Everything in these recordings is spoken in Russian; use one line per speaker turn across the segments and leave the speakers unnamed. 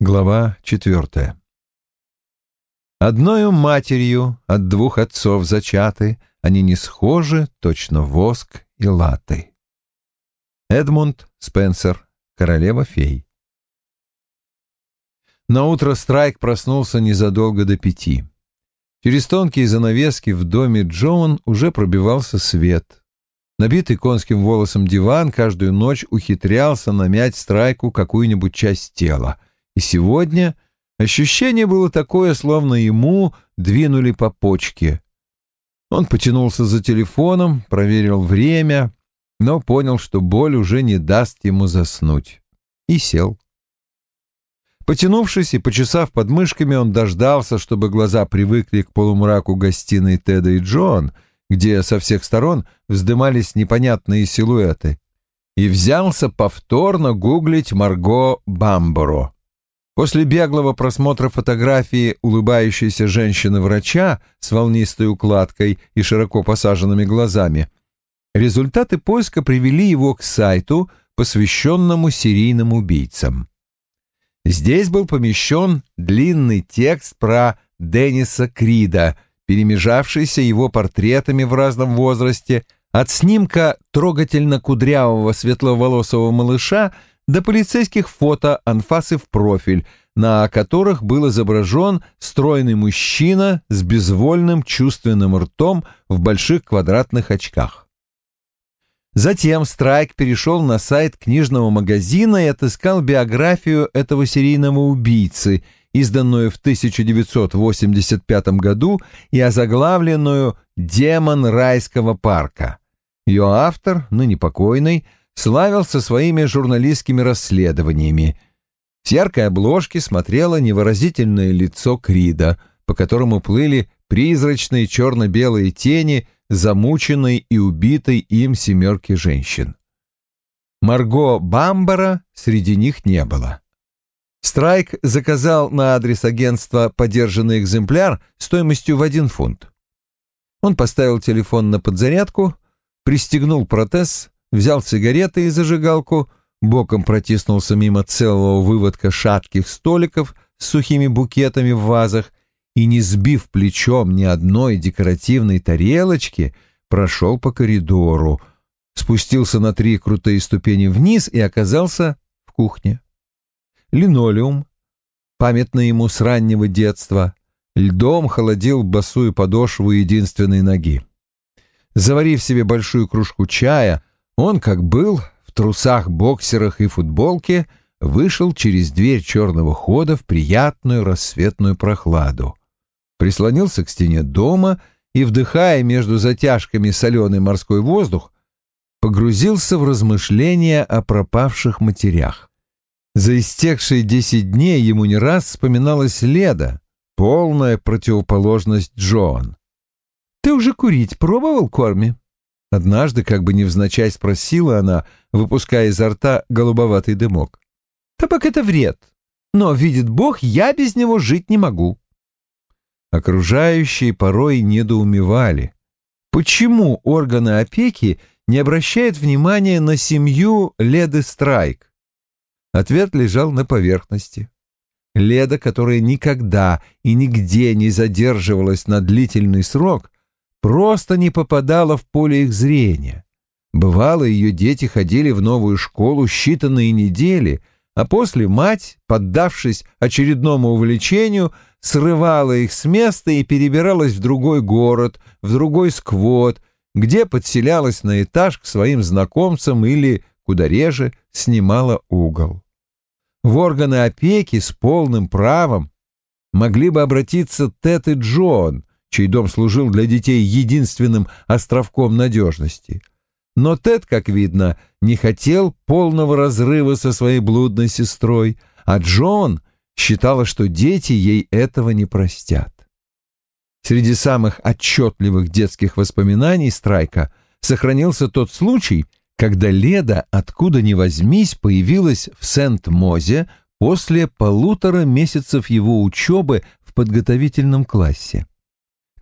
Глава четвертая. Одною матерью от двух отцов зачаты, они не схожи, точно воск и латы. Эдмунд Спенсер, королева фей. На утро Страйк проснулся незадолго до пяти. Через тонкие занавески в доме Джоан уже пробивался свет. Набитый конским волосом диван каждую ночь ухитрялся намять Страйку какую-нибудь часть тела — и сегодня ощущение было такое, словно ему двинули по почке. Он потянулся за телефоном, проверил время, но понял, что боль уже не даст ему заснуть, и сел. Потянувшись и почесав подмышками, он дождался, чтобы глаза привыкли к полумраку гостиной Теда и Джон, где со всех сторон вздымались непонятные силуэты, и взялся повторно гуглить Марго Бамборо. После беглого просмотра фотографии улыбающейся женщины-врача с волнистой укладкой и широко посаженными глазами, результаты поиска привели его к сайту, посвященному серийным убийцам. Здесь был помещен длинный текст про Денниса Крида, перемежавшийся его портретами в разном возрасте, от снимка трогательно кудрявого светловолосого малыша до полицейских фото анфасы в профиль, на которых был изображен стройный мужчина с безвольным чувственным ртом в больших квадратных очках. Затем Страйк перешел на сайт книжного магазина и отыскал биографию этого серийного убийцы, изданную в 1985 году и озаглавленную «Демон райского парка». Ее автор, ныне покойный, славился своими журналистскими расследованиями. С яркой обложки смотрело невыразительное лицо Крида, по которому плыли призрачные черно-белые тени замученной и убитой им семерки женщин. Марго Бамбара среди них не было. Страйк заказал на адрес агентства подержанный экземпляр стоимостью в один фунт. Он поставил телефон на подзарядку, пристегнул протез, взял сигареты и зажигалку, боком протиснулся мимо целого выводка шатких столиков с сухими букетами в вазах и, не сбив плечом ни одной декоративной тарелочки, прошел по коридору, спустился на три крутые ступени вниз и оказался в кухне. Линолеум, памятный ему с раннего детства, льдом холодил босую подошву единственной ноги. Заварив себе большую кружку чая, он, как был, в трусах, боксерах и футболке, вышел через дверь черного хода в приятную рассветную прохладу. Прислонился к стене дома и, вдыхая между затяжками соленый морской воздух, погрузился в размышления о пропавших матерях. За истекшие десять дней ему не раз вспоминалась Леда, полная противоположность Джоан. «Ты уже курить пробовал, Корми?» Однажды, как бы невзначай, спросила она, выпуская изо рта голубоватый дымок. «Табак — это вред, но, видит Бог, я без него жить не могу». Окружающие порой недоумевали. Почему органы опеки не обращают внимания на семью Леды Страйк? Ответ лежал на поверхности. Леда, которая никогда и нигде не задерживалась на длительный срок, просто не попадала в поле их зрения. Бывало, ее дети ходили в новую школу считанные недели, а после мать, поддавшись очередному увлечению, срывала их с места и перебиралась в другой город, в другой сквот, где подселялась на этаж к своим знакомцам или, куда реже, снимала угол. В органы опеки с полным правом могли бы обратиться Тед и Джон, чей дом служил для детей единственным островком надежности. Но Тед, как видно, не хотел полного разрыва со своей блудной сестрой, а Джон считала, что дети ей этого не простят. Среди самых отчетливых детских воспоминаний Страйка сохранился тот случай, когда Леда, откуда ни возьмись, появилась в Сент-Мозе после полутора месяцев его учебы в подготовительном классе.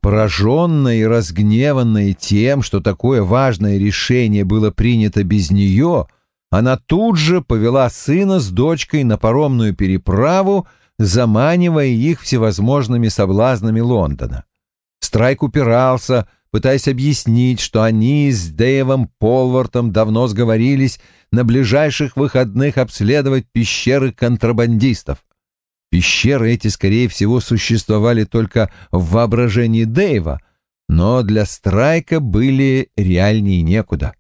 Пораженная и разгневанная тем, что такое важное решение было принято без нее, она тут же повела сына с дочкой на паромную переправу, заманивая их всевозможными соблазнами Лондона. Страйк упирался, пытаясь объяснить, что они с Дэйвом Полвартом давно сговорились на ближайших выходных обследовать пещеры контрабандистов. Пещеры эти, скорее всего, существовали только в воображении Дэйва, но для Страйка были реальнее некуда.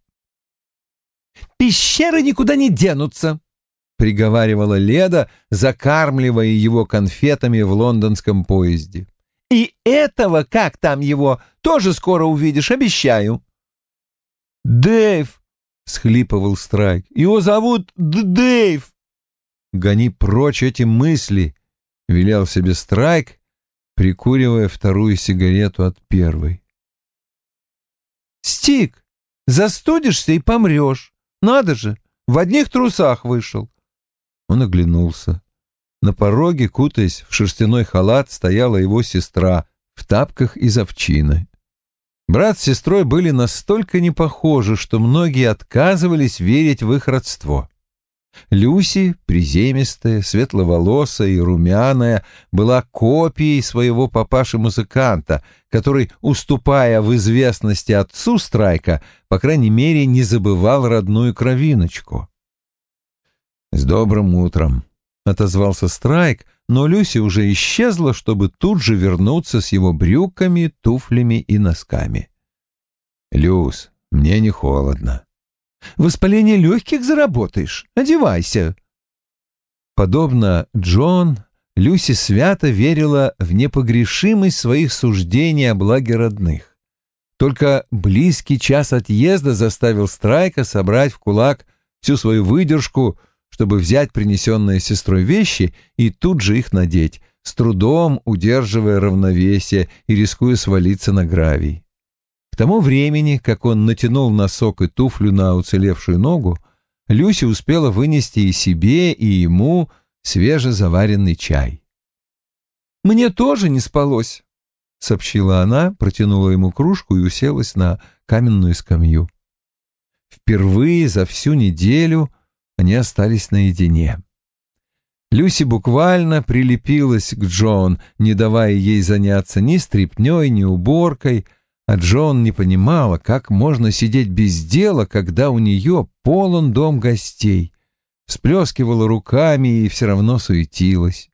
«Пещеры никуда не денутся», — приговаривала Леда, закармливая его конфетами в лондонском поезде. «И этого, как там его, тоже скоро увидишь, обещаю». «Дэйв!» — схлипывал Страйк. «Его зовут Дэйв!» «Гони прочь эти мысли!» — велел себе Страйк, прикуривая вторую сигарету от первой. «Стик, застудишься и помрешь. Надо же, в одних трусах вышел». Он оглянулся. На пороге, кутаясь в шерстяной халат, стояла его сестра в тапках из овчины. Брат с сестрой были настолько непохожи, что многие отказывались верить в их родство. Люси, приземистая, светловолосая и румяная, была копией своего папаши-музыканта, который, уступая в известности отцу Страйка, по крайней мере, не забывал родную кровиночку. «С добрым утром!» — отозвался Страйк, но Люси уже исчезла, чтобы тут же вернуться с его брюками, туфлями и носками. «Люс, мне не холодно». Воспаление легких заработаешь. Одевайся». Подобно Джон, Люси свято верила в непогрешимость своих суждений о благе родных. Только близкий час отъезда заставил Страйка собрать в кулак всю свою выдержку, чтобы взять принесенные сестрой вещи и тут же их надеть, с трудом удерживая равновесие и рискуя свалиться на гравий. К тому времени, как он натянул носок и туфлю на уцелевшую ногу, Люси успела вынести и себе, и ему свежезаваренный чай. «Мне тоже не спалось», — сообщила она, протянула ему кружку и уселась на каменную скамью. Впервые за всю неделю они остались наедине. Люси буквально прилепилась к Джон, не давая ей заняться ни стряпнёй, ни уборкой, а Джон не понимала, как можно сидеть без дела, когда у нее полон дом гостей. Сплескивала руками и все равно суетилась.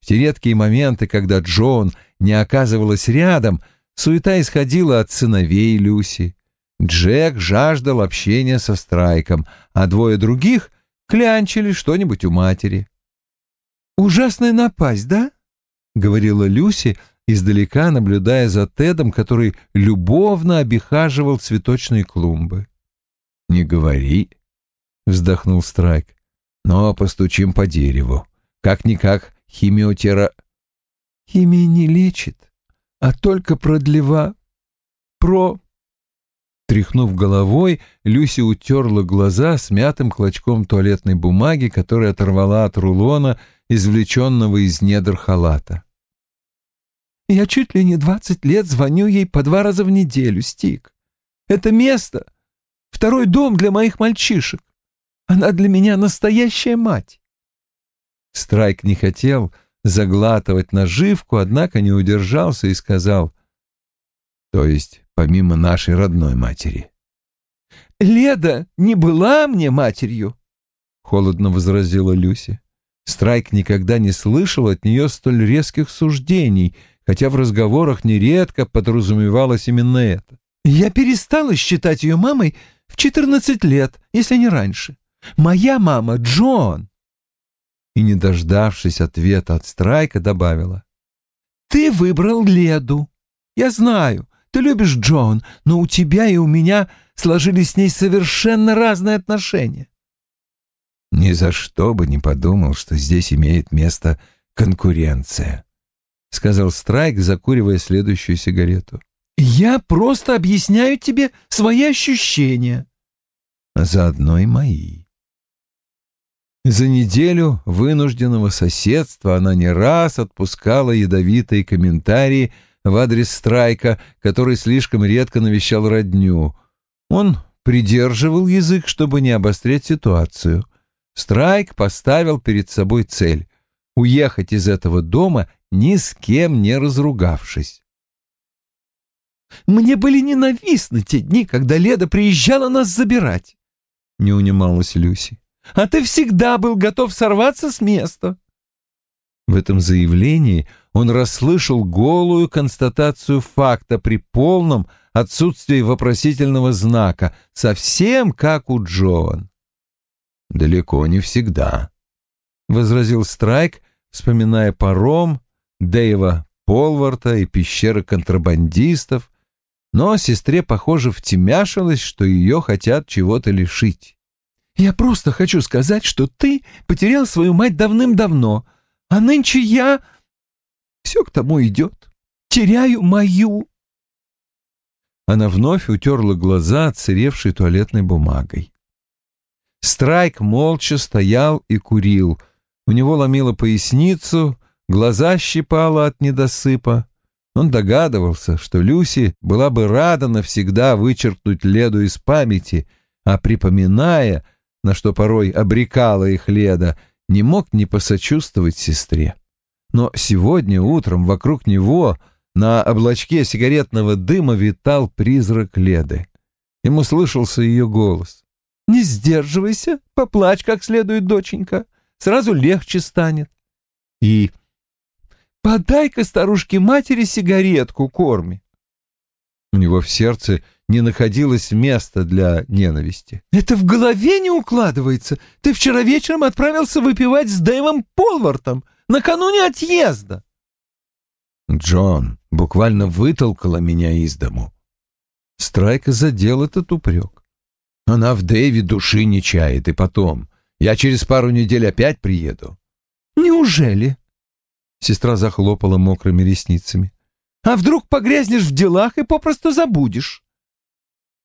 В те редкие моменты, когда Джон не оказывалась рядом, суета исходила от сыновей Люси. Джек жаждал общения со Страйком, а двое других клянчили что-нибудь у матери. «Ужасная напасть, да?» — говорила Люси, издалека наблюдая за Тедом, который любовно обихаживал цветочные клумбы. «Не говори», — вздохнул Страйк, — «но постучим по дереву. Как-никак химиотера...» «Химия не лечит, а только продлева... про...» Тряхнув головой, Люси утерла глаза смятым клочком туалетной бумаги, который оторвала от рулона, извлеченного из недр халата. Я чуть ли не двадцать лет звоню ей по два раза в неделю, Стик. Это место — второй дом для моих мальчишек. Она для меня настоящая мать. Страйк не хотел заглатывать наживку, однако не удержался и сказал, то есть помимо нашей родной матери. «Леда не была мне матерью», — холодно возразила Люси. Страйк никогда не слышал от нее столь резких суждений — хотя в разговорах нередко подразумевалось именно это. «Я перестала считать ее мамой в четырнадцать лет, если не раньше. Моя мама Джон!» И, не дождавшись ответа от Страйка, добавила. «Ты выбрал Леду. Я знаю, ты любишь Джон, но у тебя и у меня сложились с ней совершенно разные отношения». Ни за что бы не подумал, что здесь имеет место конкуренция. — сказал Страйк, закуривая следующую сигарету. «Я просто объясняю тебе свои ощущения». А заодно и мои. За неделю вынужденного соседства она не раз отпускала ядовитые комментарии в адрес Страйка, который слишком редко навещал родню. Он придерживал язык, чтобы не обострять ситуацию. Страйк поставил перед собой цель — уехать из этого дома, ни с кем не разругавшись.
«Мне были ненавистны те дни, когда Леда приезжала нас забирать», — не унималась Люси. «А ты всегда был готов сорваться с места».
В этом заявлении он расслышал голую констатацию факта при полном отсутствии вопросительного знака, совсем как у Джоан. «Далеко не всегда», — возразил Страйк, вспоминая паром, Дэйва Полварта и пещеры контрабандистов, но сестре, похоже, втемяшилось, что ее хотят чего-то лишить.
«Я просто хочу сказать, что ты потерял свою мать давным-давно, а нынче я... Все к тому идет. Теряю мою...»
Она вновь утерла глаза отсыревшей туалетной бумагой. Страйк молча стоял и курил. У него ломило поясницу, глаза щипало от недосыпа. Он догадывался, что Люси была бы рада навсегда вычеркнуть Леду из памяти, а припоминая, на что порой обрекала их Леда, не мог не посочувствовать сестре. Но сегодня утром вокруг него на облачке сигаретного дыма витал призрак Леды. Ему слышался ее голос.
«Не сдерживайся, поплачь как следует, доченька, сразу легче станет». И «Подай-ка старушке-матери сигаретку, корми».
У него в сердце не находилось места для ненависти.
«Это в голове не укладывается. Ты вчера вечером отправился выпивать с Дэйвом Полвартом накануне отъезда».
Джон буквально вытолкала меня из дому. Страйка задел этот упрек. Она в Дэйве души не чает, и потом. Я через пару недель опять приеду.
«Неужели?»
Сестра захлопала мокрыми ресницами.
«А вдруг погрязнешь в делах и попросту забудешь?»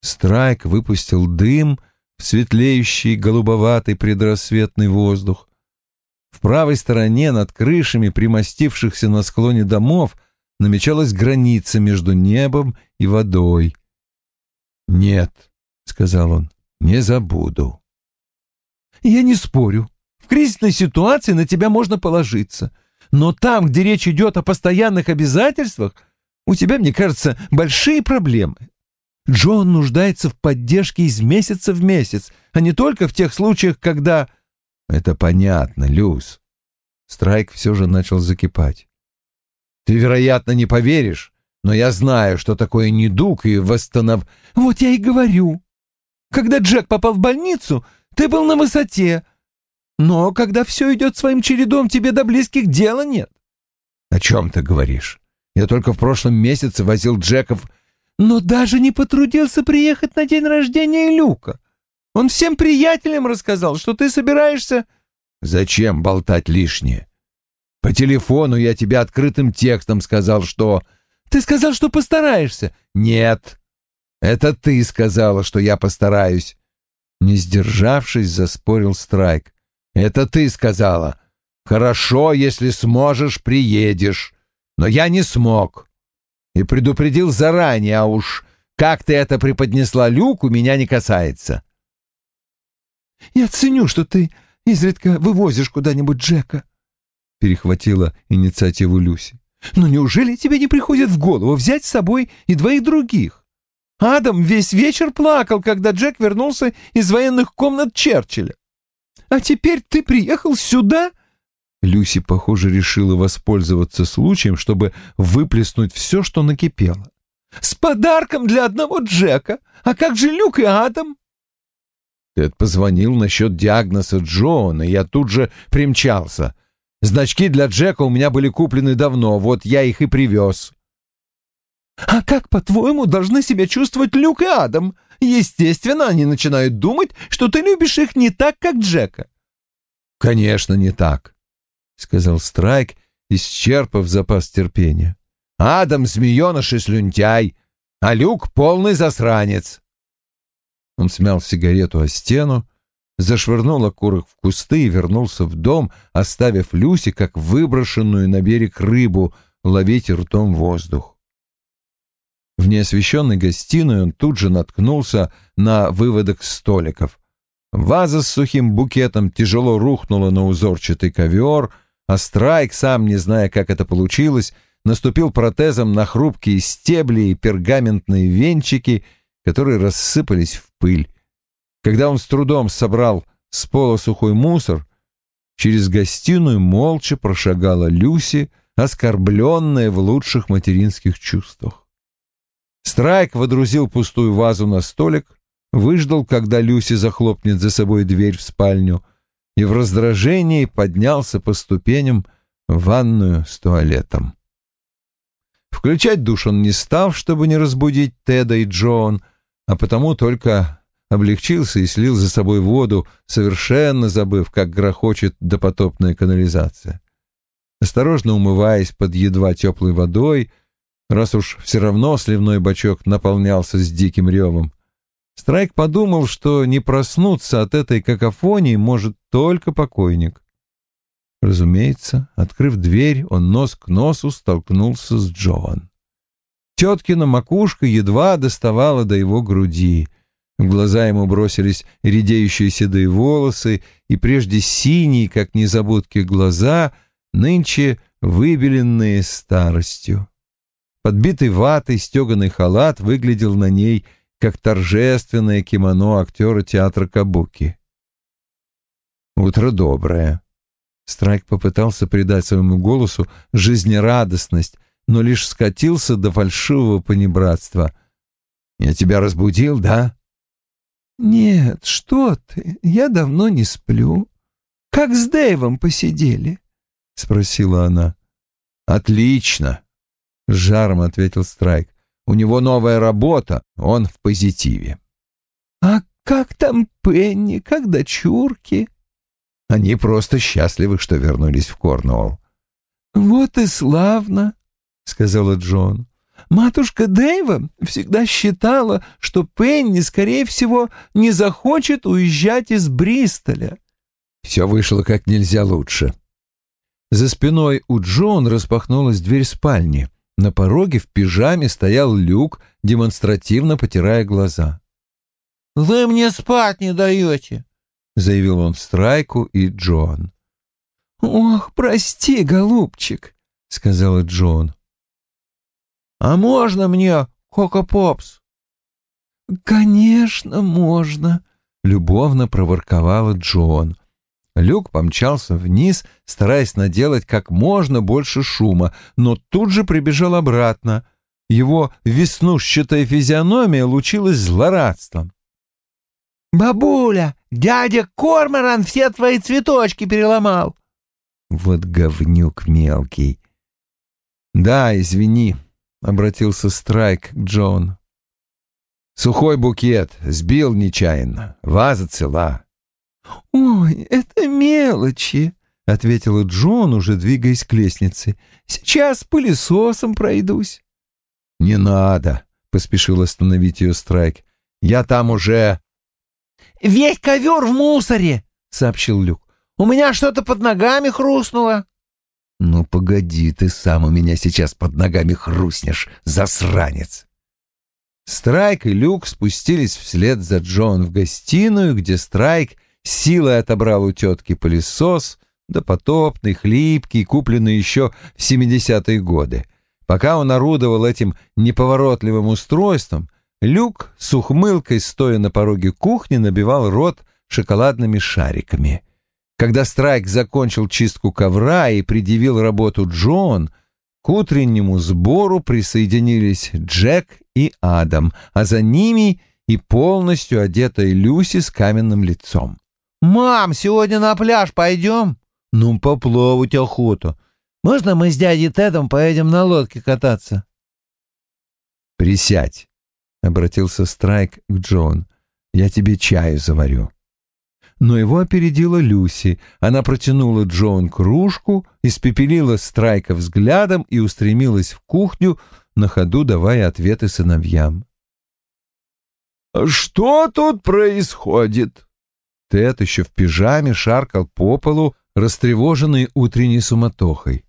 Страйк выпустил дым в светлеющий голубоватый предрассветный воздух. В правой стороне над крышами примостившихся на склоне домов намечалась граница между небом и водой. «Нет», — сказал он, — «не забуду».
«Я не спорю. В кризисной ситуации на тебя можно положиться. Но там, где речь идет о постоянных обязательствах, у тебя, мне кажется, большие проблемы. Джон нуждается в поддержке из месяца в месяц, а не только в тех случаях, когда...
Это понятно, Люс. Страйк все же начал закипать. Ты, вероятно, не поверишь, но я знаю, что такое недуг и восстанов...
Вот я и говорю. Когда Джек попал в больницу, ты был на высоте, но когда все идет своим чередом, тебе до близких дела нет.
О чем ты говоришь? Я только в прошлом месяце возил Джеков...
Но даже не потрудился приехать на день рождения Люка. Он всем приятелям рассказал, что ты собираешься...
Зачем болтать лишнее? По телефону я тебе открытым текстом сказал, что...
Ты сказал, что постараешься.
Нет. Это ты сказала, что я постараюсь. Не сдержавшись, заспорил Страйк. Это ты сказала. Хорошо, если сможешь, приедешь. Но я не смог. И предупредил заранее, а уж как ты это преподнесла Люку, меня не касается.
Я ценю, что ты изредка вывозишь куда-нибудь Джека, перехватила инициативу Люси. Но неужели тебе не приходит в голову взять с собой и двоих других? Адам весь вечер плакал, когда Джек вернулся из военных комнат Черчилля. А теперь ты приехал сюда?»
Люси, похоже, решила воспользоваться случаем, чтобы выплеснуть все, что накипело.
«С подарком для одного Джека! А как же Люк и Адам?»
Тед позвонил насчет диагноза Джоана, и я тут же примчался. Значки для Джека у меня были куплены давно, вот я их и привез.
«А как, по-твоему, должны себя чувствовать Люк и Адам? Естественно, они начинают думать, что ты любишь их не так, как Джека».
«Конечно, не так», — сказал Страйк, исчерпав запас терпения. «Адам — змееныш и слюнтяй, а Люк — полный засранец». Он смял сигарету о стену, зашвырнул окурок в кусты и вернулся в дом, оставив Люси, как выброшенную на берег рыбу, ловить ртом воздух. В неосвещенной гостиной он тут же наткнулся на выводок столиков. Ваза с сухим букетом тяжело рухнула на узорчатый ковер, а Страйк, сам не зная, как это получилось, наступил протезом на хрупкие стебли и пергаментные венчики, которые рассыпались в пыль. Когда он с трудом собрал с пола сухой мусор, через гостиную молча прошагала Люси, оскорбленная в лучших материнских чувствах. Страйк водрузил пустую вазу на столик, выждал, когда Люси захлопнет за собой дверь в спальню, и в раздражении поднялся по ступеням в ванную с туалетом. Включать душ он не стал, чтобы не разбудить Теда и Джон, а потому только облегчился и слил за собой воду, совершенно забыв, как грохочет допотопная канализация. Осторожно умываясь под едва теплой водой, раз уж все равно сливной бачок наполнялся с диким ревом, Страйк подумал, что не проснуться от этой какофонии может только покойник. Разумеется, открыв дверь, он нос к носу столкнулся с Джоан. Теткина макушка едва доставала до его груди. В глаза ему бросились редеющие седые волосы, и прежде синие, как незабудки, глаза, нынче выбеленные старостью. Подбитый ватой стеганый халат выглядел на ней, как торжественное кимоно актера театра Кабуки. «Утро доброе». Страйк попытался придать своему голосу жизнерадостность, но лишь скатился до фальшивого понебратства. «Я тебя разбудил, да?»
«Нет, что ты, я давно не сплю. Как с Дэйвом посидели?» — спросила она.
«Отлично!» — с жаром ответил Страйк. «У него новая работа, он в позитиве».
«А как там Пенни, как дочурки?»
«Они просто счастливы, что вернулись в Корнуолл».
«Вот и славно», — сказала Джон. Матушка Дэйва всегда считала, что Пенни, скорее всего, не захочет уезжать из Бристоля.
Все вышло как нельзя лучше. За спиной у Джон распахнулась дверь спальни. На пороге в пижаме стоял Люк, демонстративно потирая глаза.
«Вы мне спать не даете», — заявил он Страйку и Джон.
«Ох, прости, голубчик», — сказала Джон.
«А можно мне Коко Попс?»
«Конечно, можно», — любовно проворковала Джон.
Люк помчался вниз, стараясь наделать как можно больше шума, но тут же прибежал обратно. Его веснушчатая физиономия лучилась злорадством.
«Бабуля, дядя Корморан все твои цветочки переломал!»
«Вот говнюк мелкий!» «Да, извини», обратился Страйк к Джон. Сухой букет, сбил нечаянно, ваза цела.
«Ой, это мелочи», — ответила Джон, уже двигаясь к лестнице. «Сейчас пылесосом пройдусь».
«Не надо», — поспешил остановить ее Страйк. «Я там уже...»
«Весь ковер в мусоре», — сообщил Люк. «У меня что-то под ногами хрустнуло».
«Ну, погоди, ты сам у меня сейчас под ногами хрустнешь, засранец!» Страйк и Люк спустились вслед за Джон в гостиную, где Страйк силой отобрал у тетки пылесос, допотопный, хлипкий, купленный еще в 70-е годы. Пока он орудовал этим неповоротливым устройством, Люк с ухмылкой, стоя на пороге кухни, набивал рот шоколадными шариками — когда Страйк закончил чистку ковра и предъявил работу Джон, к утреннему сбору присоединились Джек и Адам, а за ними и полностью одетая Люси с каменным лицом.
«Мам, сегодня на пляж пойдем?»
«Ну, поплавать охота.
Можно мы с дядей Тедом поедем на лодке кататься?»
«Присядь», — обратился Страйк к Джон. «Я тебе чаю заварю» но его опередила Люси. Она протянула Джон кружку, испепелила Страйка взглядом и устремилась в кухню, на ходу давая ответы сыновьям.
«Что тут происходит?»
Тед еще в пижаме шаркал по полу, растревоженный утренней суматохой.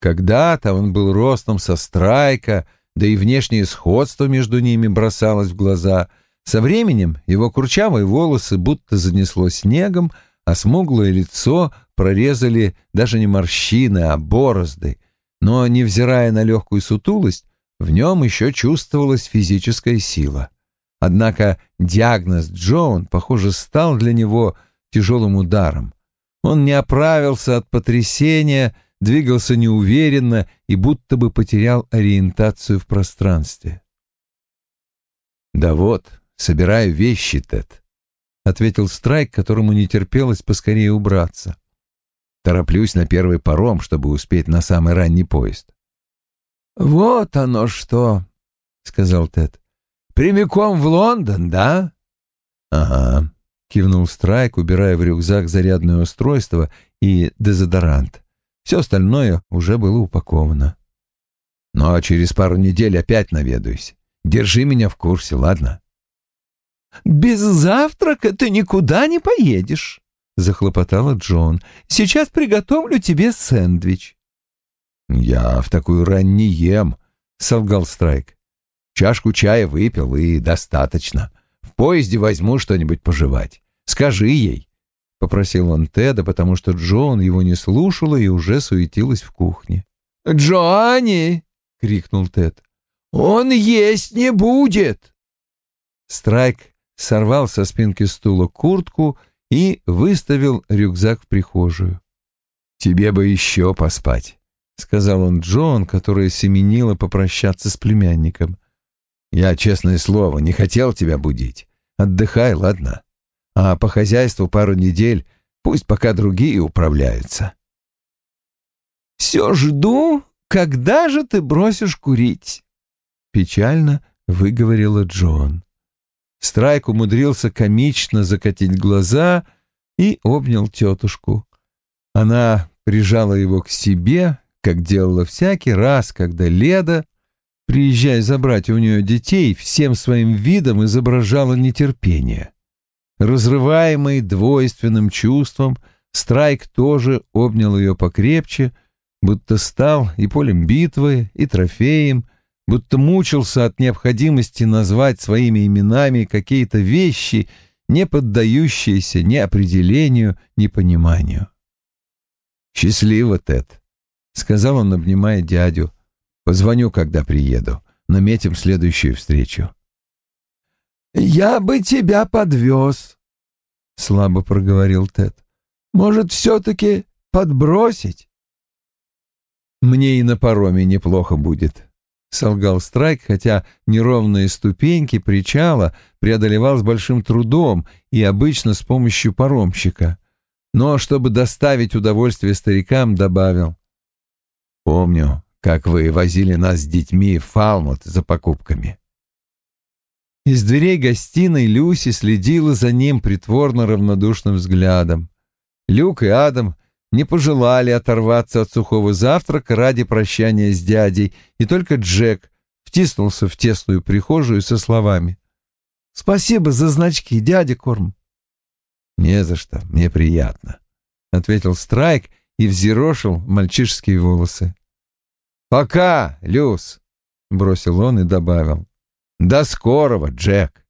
Когда-то он был ростом со Страйка, да и внешнее сходство между ними бросалось в глаза. Со временем его курчавые волосы будто занесло снегом, а смуглое лицо прорезали даже не морщины, а борозды. Но, невзирая на легкую сутулость, в нем еще чувствовалась физическая сила. Однако диагноз Джоун, похоже, стал для него тяжелым ударом. Он не оправился от потрясения, двигался неуверенно и будто бы потерял ориентацию в пространстве. «Да вот, собираю вещи, Тед», — ответил Страйк, которому не терпелось поскорее убраться. «Тороплюсь на первый паром, чтобы успеть на самый ранний поезд».
«Вот оно что», — сказал Тед. «Прямиком в Лондон, да?»
«Ага», — кивнул Страйк, убирая в рюкзак зарядное устройство и дезодорант. Все остальное уже было упаковано. «Ну а через пару недель опять наведаюсь. Держи меня в курсе, ладно?»
«Без завтрака ты никуда не поедешь», — захлопотала Джон. «Сейчас приготовлю тебе сэндвич».
«Я в такую рань не ем», — солгал Страйк. «Чашку чая выпил, и достаточно. В поезде возьму что-нибудь пожевать. Скажи ей», — попросил он Теда, потому что Джон его не слушала и уже суетилась в кухне.
«Джоанни!» — крикнул Тед. «Он есть не будет!»
Страйк сорвал со спинки стула куртку и выставил рюкзак в прихожую. «Тебе бы еще поспать», — сказал он Джон, которая семенила попрощаться с племянником. «Я, честное слово, не хотел тебя будить. Отдыхай, ладно? А по хозяйству пару недель пусть пока другие управляются».
«Все жду, когда же ты бросишь курить?» — печально выговорила Джон.
Страйк умудрился комично закатить глаза и обнял тетушку. Она прижала его к себе, как делала всякий раз, когда Леда, приезжая забрать у нее детей, всем своим видом изображала нетерпение. Разрываемый двойственным чувством, Страйк тоже обнял ее покрепче, будто стал и полем битвы, и трофеем — будто мучился от необходимости назвать своими именами какие-то вещи, не поддающиеся ни определению, ни пониманию. «Счастливо, Тед», — сказал он, обнимая дядю. «Позвоню, когда приеду. Наметим следующую встречу».
«Я бы тебя подвез», — слабо проговорил Тед. «Может, все-таки подбросить?»
«Мне и на пароме неплохо будет», — солгал Страйк, хотя неровные ступеньки причала преодолевал с большим трудом и обычно с помощью паромщика. Но, чтобы доставить удовольствие старикам, добавил. «Помню, как вы возили нас с детьми в Фалмут за покупками». Из дверей гостиной Люси следила за ним притворно равнодушным взглядом. Люк и Адам не пожелали оторваться от сухого завтрака ради прощания с дядей, и только Джек втиснулся в тесную прихожую со словами «Спасибо за значки, дядя Корм». «Не за что, мне приятно», — ответил Страйк и взъерошил мальчишеские волосы. «Пока, Люс», — бросил он и добавил. «До скорого, Джек».